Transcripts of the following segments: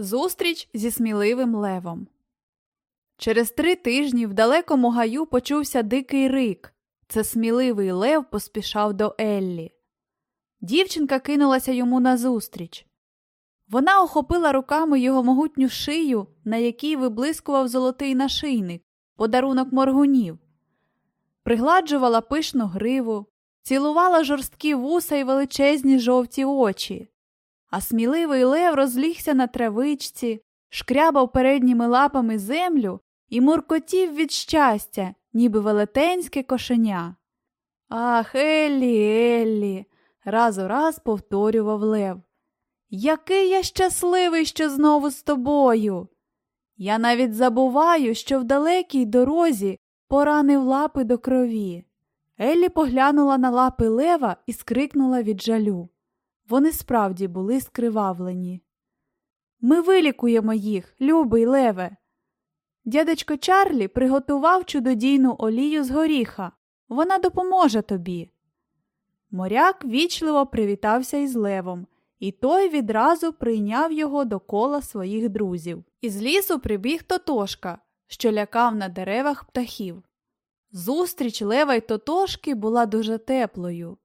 Зустріч зі сміливим левом. Через три тижні в далекому гаю почувся дикий рик. Це сміливий лев поспішав до Еллі. Дівчинка кинулася йому назустріч. Вона охопила руками його могутню шию, на якій виблискував золотий нашийник, подарунок моргунів, пригладжувала пишну гриву, цілувала жорсткі вуса й величезні жовті очі. А сміливий лев розлігся на травичці, шкрябав передніми лапами землю і муркотів від щастя, ніби велетенське кошеня. Ах, Еллі, Еллі, раз у раз повторював Лев. Який я щасливий, що знову з тобою. Я навіть забуваю, що в далекій дорозі поранив лапи до крові. Еллі поглянула на лапи лева і скрикнула від жалю. Вони справді були скривавлені. Ми вилікуємо їх, любий леве. Дядечко Чарлі приготував чудодійну олію з горіха. Вона допоможе тобі. Моряк вічливо привітався із левом, і той відразу прийняв його до кола своїх друзів. Із лісу прибіг Тотошка, що лякав на деревах птахів. Зустріч лева й Тотошки була дуже теплою.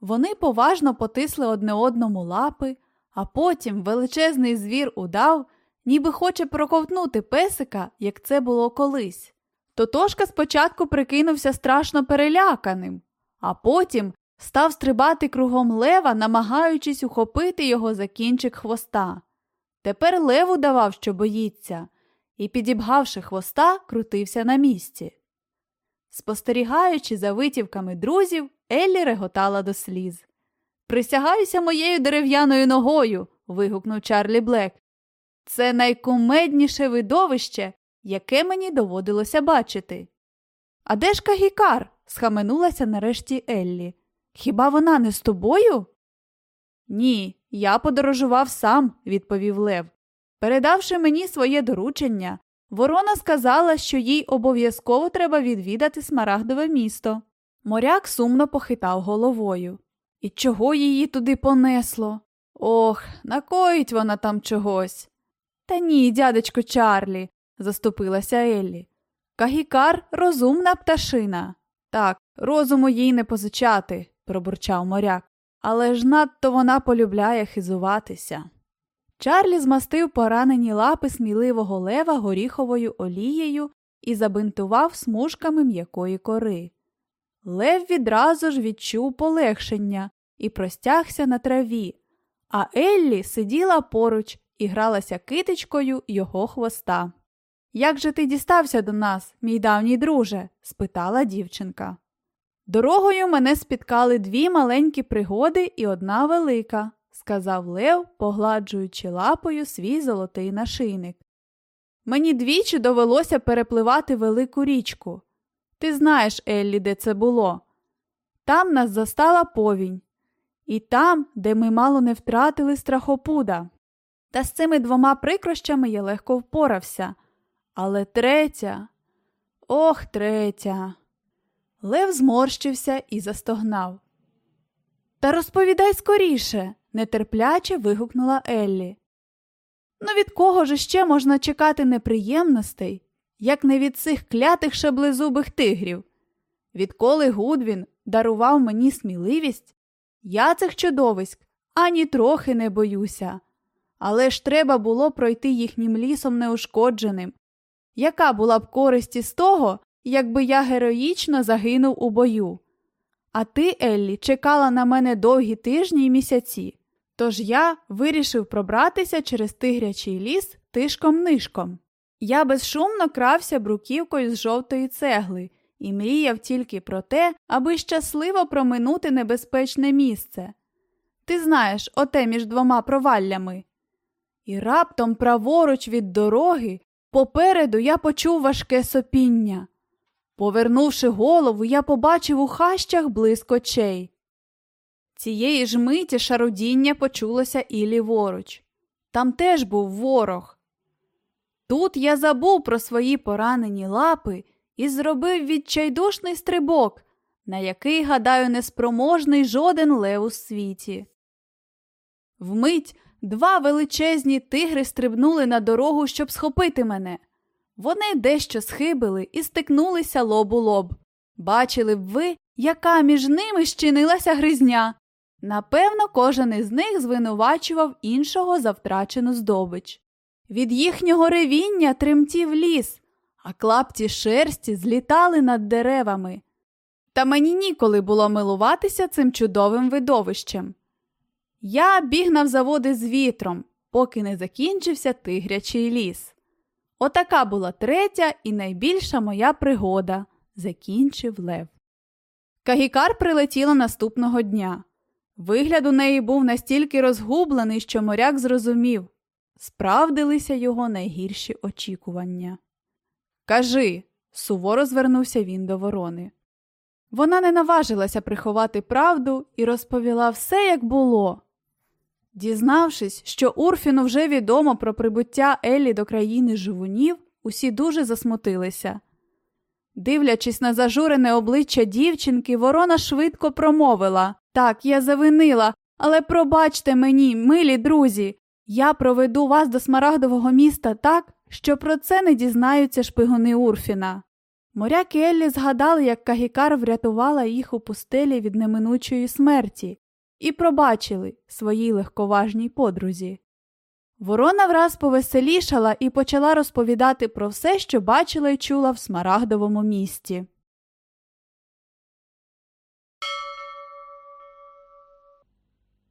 Вони поважно потисли одне одному лапи, а потім величезний звір удав, ніби хоче проковтнути песика, як це було колись. Тотошка спочатку прикинувся страшно переляканим, а потім став стрибати кругом лева, намагаючись ухопити його за кінчик хвоста. Тепер лев удавав, що боїться, і, підібгавши хвоста, крутився на місці. Спостерігаючи за витівками друзів, Еллі реготала до сліз. Присягаюся моєю дерев'яною ногою. вигукнув Чарлі Блек. Це найкумедніше видовище, яке мені доводилося бачити. А де ж Кагікар? схаменулася нарешті Еллі. Хіба вона не з тобою? Ні, я подорожував сам, відповів Лев. Передавши мені своє доручення, ворона сказала, що їй обов'язково треба відвідати смарагдове місто. Моряк сумно похитав головою. І чого її туди понесло? Ох, накоїть вона там чогось. Та ні, дядечко Чарлі, заступилася Еллі. Кагікар розумна пташина. Так, розуму їй не позичати, пробурчав моряк, але ж надто вона полюбляє хизуватися. Чарлі змастив поранені лапи сміливого лева горіховою олією і забинтував смужками м'якої кори. Лев відразу ж відчув полегшення і простягся на траві, а Еллі сиділа поруч і гралася китичкою його хвоста. Як же ти дістався до нас, мій давній друже? спитала дівчинка. Дорогою мене спіткали дві маленькі пригоди і одна велика, сказав Лев, погладжуючи лапою свій золотий нашийник. Мені двічі довелося перепливати велику річку. Ти знаєш, Еллі, де це було. Там нас застала повінь, і там, де ми мало не втратили страхопуда. Та з цими двома прикрощами я легко впорався. Але третя, ох, третя. Лев зморщився і застогнав. Та розповідай скоріше, нетерпляче вигукнула Еллі. Ну від кого ж ще можна чекати неприємностей, як не від цих клятих шаблезубих тигрів? Відколи Гудвін дарував мені сміливість, я цих чудовиськ ані трохи не боюся. Але ж треба було пройти їхнім лісом неушкодженим. Яка була б користь із того, якби я героїчно загинув у бою? А ти, Еллі, чекала на мене довгі тижні й місяці. Тож я вирішив пробратися через тигрячий ліс тишком нишком. Я безшумно крався бруківкою з жовтої цегли і мріяв тільки про те, аби щасливо проминути небезпечне місце. Ти знаєш, оте між двома проваллями. І раптом, праворуч від дороги, попереду я почув важке сопіння. Повернувши голову, я побачив у хащах блиск очей. Цієї ж миті шарудіння почулося і ліворуч. Там теж був ворог. Тут я забув про свої поранені лапи і зробив відчайдушний стрибок, на який, гадаю, неспроможний жоден лев у світі. Вмить два величезні тигри стрибнули на дорогу, щоб схопити мене. Вони дещо схибили і стикнулися лоб у лоб. Бачили б ви, яка між ними щинилася гризня. Напевно, кожен із них звинувачував іншого за втрачену здобич. Від їхнього ревіння тремтів ліс, а клапті шерсті злітали над деревами. Та мені ніколи було милуватися цим чудовим видовищем. Я бігнав заводи з вітром, поки не закінчився тигрячий ліс. Отака була третя і найбільша моя пригода, закінчив Лев. Кагікар прилетіла наступного дня. Вигляд у неї був настільки розгублений, що моряк зрозумів справдилися його найгірші очікування. Кажи, суворо звернувся він до ворони. Вона не наважилася приховати правду і розповіла все, як було. Дізнавшись, що Урфіну вже відомо про прибуття Еллі до країни живунів, усі дуже засмутилися. Дивлячись на зажурене обличчя дівчинки, ворона швидко промовила Так, я завинила, але пробачте мені, милі друзі, я проведу вас до смарагдового міста так, що про це не дізнаються шпигуни Урфіна. Моряк і Еллі згадали, як Кагікар врятувала їх у пустелі від неминучої смерті, і пробачили своїй легковажній подрузі. Ворона враз повеселішала і почала розповідати про все, що бачила і чула в смарагдовому місті.